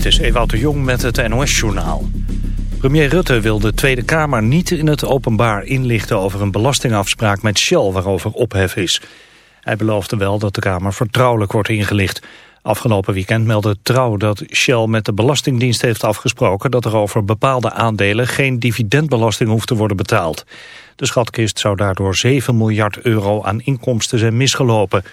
Dit is Ewout de Jong met het NOS-journaal. Premier Rutte wil de Tweede Kamer niet in het openbaar inlichten... over een belastingafspraak met Shell waarover ophef is. Hij beloofde wel dat de Kamer vertrouwelijk wordt ingelicht. Afgelopen weekend meldde Trouw dat Shell met de Belastingdienst heeft afgesproken... dat er over bepaalde aandelen geen dividendbelasting hoeft te worden betaald. De schatkist zou daardoor 7 miljard euro aan inkomsten zijn misgelopen...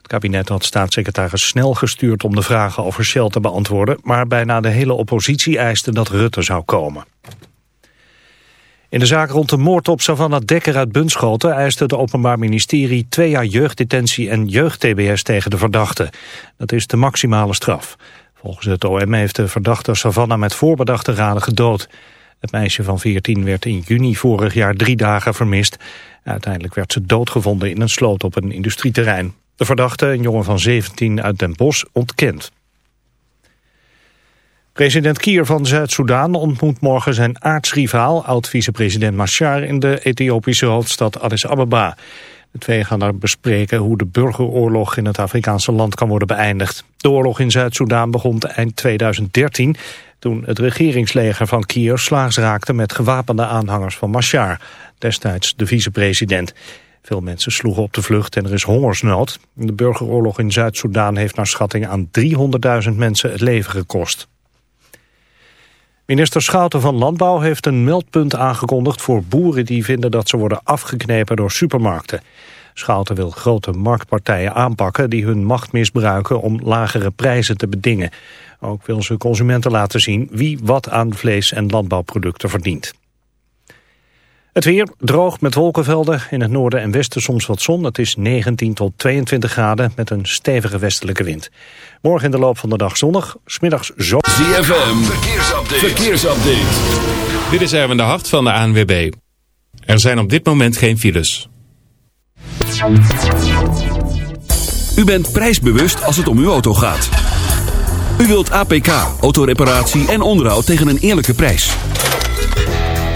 Het kabinet had staatssecretaris Snel gestuurd om de vragen over Shell te beantwoorden, maar bijna de hele oppositie eiste dat Rutte zou komen. In de zaak rond de moord op Savannah Dekker uit Bunschoten eiste het Openbaar Ministerie twee jaar jeugddetentie en jeugd-TBS tegen de verdachte. Dat is de maximale straf. Volgens het OM heeft de verdachte Savannah met voorbedachte raden gedood. Het meisje van 14 werd in juni vorig jaar drie dagen vermist. Uiteindelijk werd ze doodgevonden in een sloot op een industrieterrein. De verdachte, een jongen van 17 uit Den Bosch, ontkent. President Kier van Zuid-Soedan ontmoet morgen zijn aartsrivaal... oud-vicepresident Machar in de Ethiopische hoofdstad Addis Ababa. De twee gaan daar bespreken hoe de burgeroorlog in het Afrikaanse land kan worden beëindigd. De oorlog in Zuid-Soedan begon eind 2013... toen het regeringsleger van Kier slaags raakte met gewapende aanhangers van Machar... destijds de vicepresident. Veel mensen sloegen op de vlucht en er is hongersnood. De burgeroorlog in Zuid-Soedan heeft naar schatting aan 300.000 mensen het leven gekost. Minister Schouten van Landbouw heeft een meldpunt aangekondigd voor boeren die vinden dat ze worden afgeknepen door supermarkten. Schouten wil grote marktpartijen aanpakken die hun macht misbruiken om lagere prijzen te bedingen. Ook wil ze consumenten laten zien wie wat aan vlees- en landbouwproducten verdient. Het weer droog met wolkenvelden. In het noorden en westen soms wat zon. Het is 19 tot 22 graden met een stevige westelijke wind. Morgen in de loop van de dag zonnig. Smiddags zo. ZFM. Verkeersupdate. Verkeersupdate. Dit is Erwin de Hart van de ANWB. Er zijn op dit moment geen files. U bent prijsbewust als het om uw auto gaat. U wilt APK, autoreparatie en onderhoud tegen een eerlijke prijs.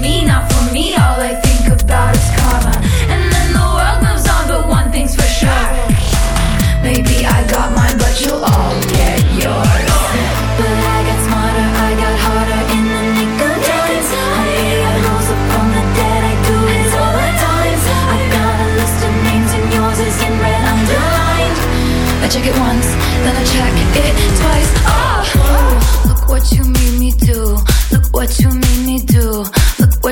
me, not for me. All I think about is karma. And then the world moves on, but one thing's for sure. Maybe I got mine, but you'll all get yours. But I got smarter, I got harder in the nick of time. I rose up from the dead, I do all the times. I got a list of names, and yours is in red underlined. I check it once, then I check it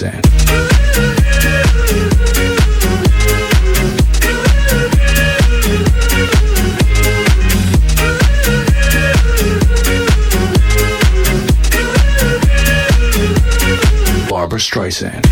Streisand. Barbra Streisand.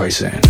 Streisand.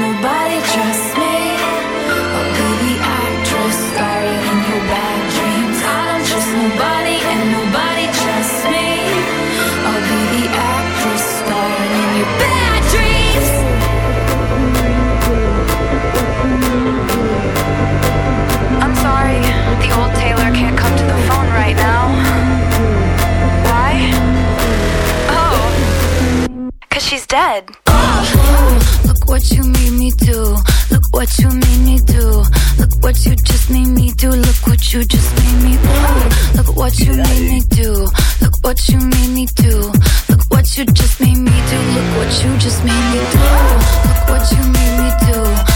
old Taylor can't come to the phone right now. Why? Oh. She's dead. Look what you made me do. Look what you made me do. Look what you just made me do. Look what you just made me do. Look what you made me do. Look what you made me do. Look what you just made me do. Look what you just made me do. Look what you made me do.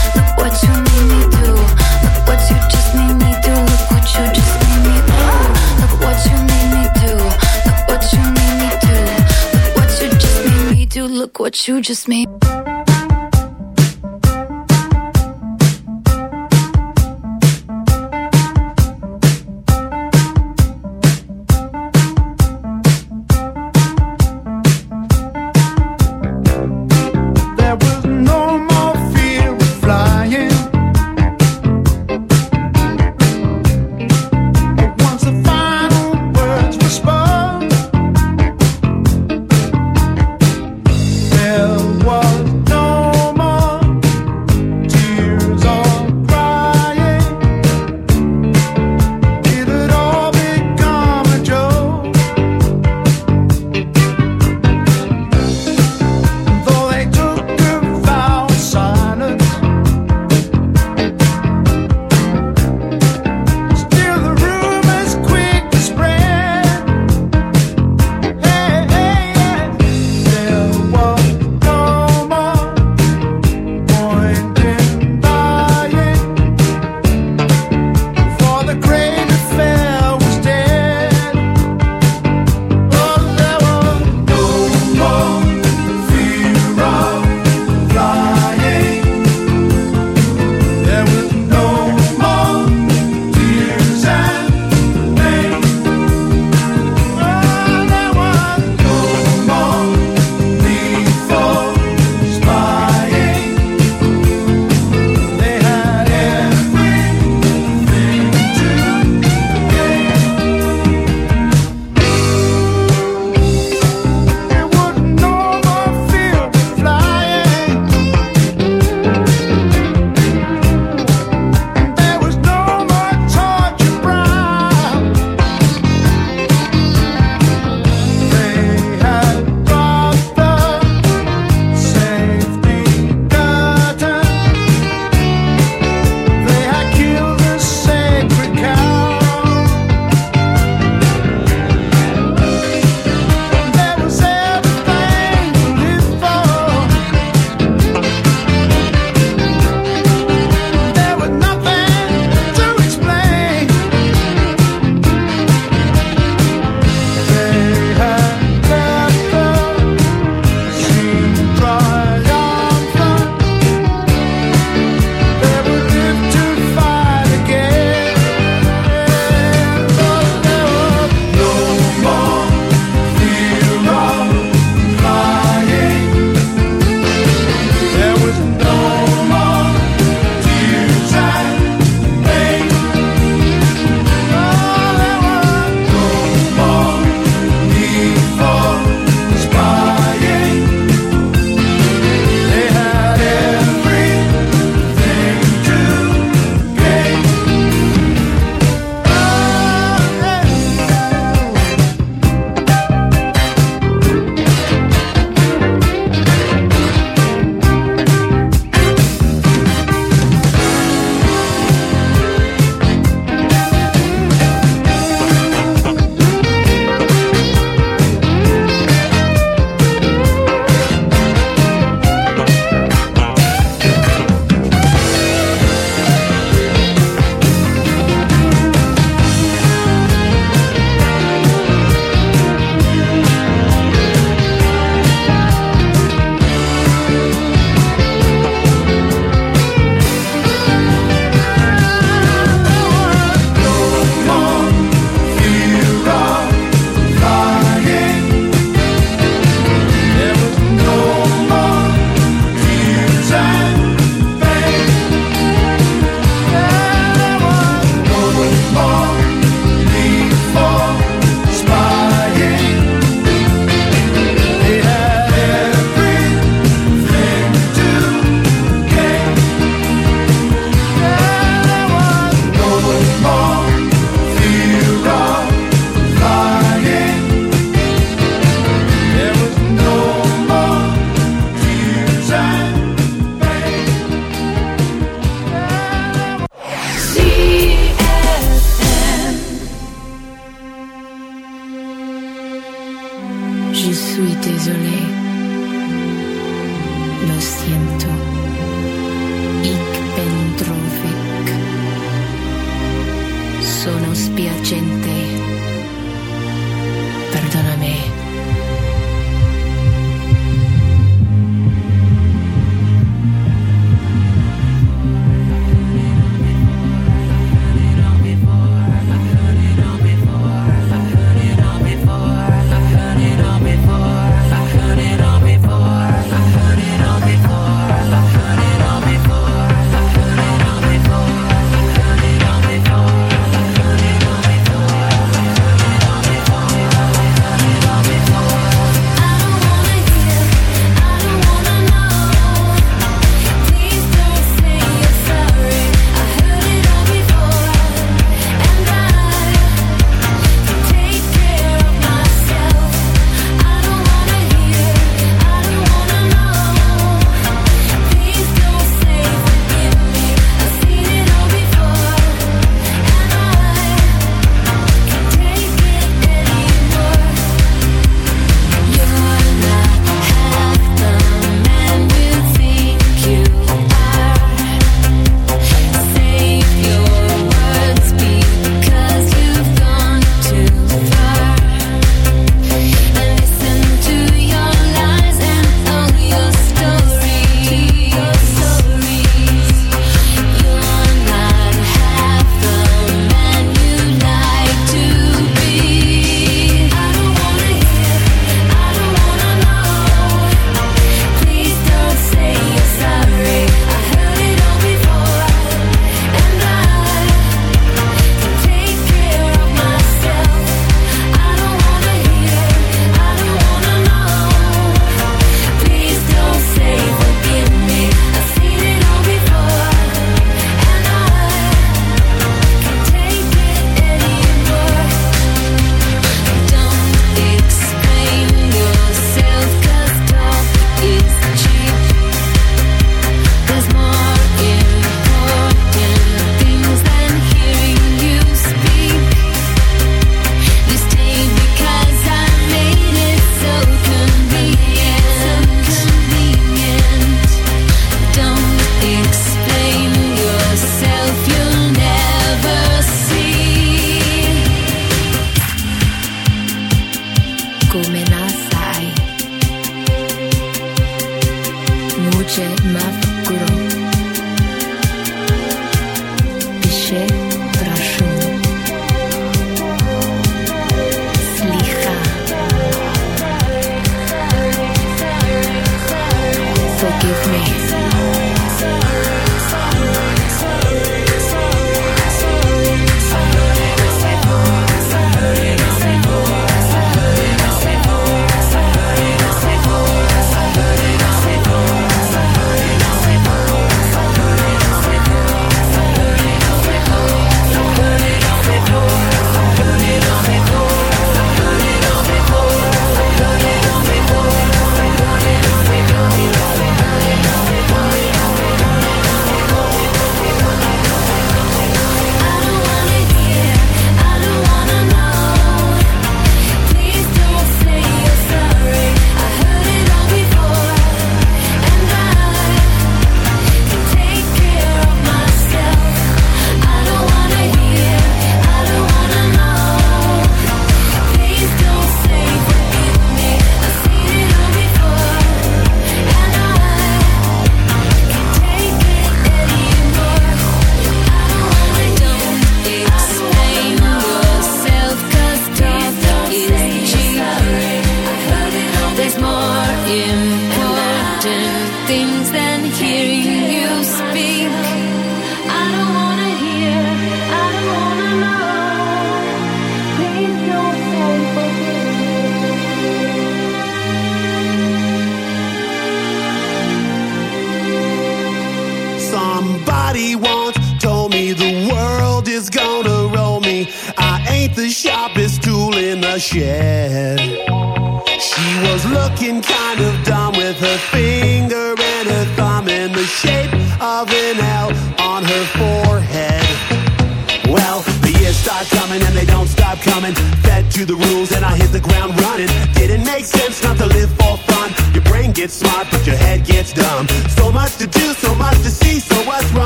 what you just made.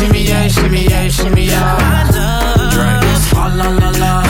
Shimmy, yeah, shimmy, yeah, shimmy, yeah. Drink. Fa la la la.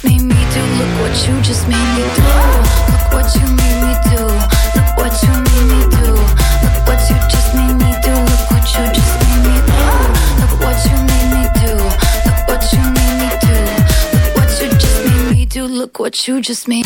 you just made.